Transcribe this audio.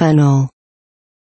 phenol